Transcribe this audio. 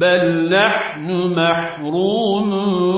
بل نحن محرومون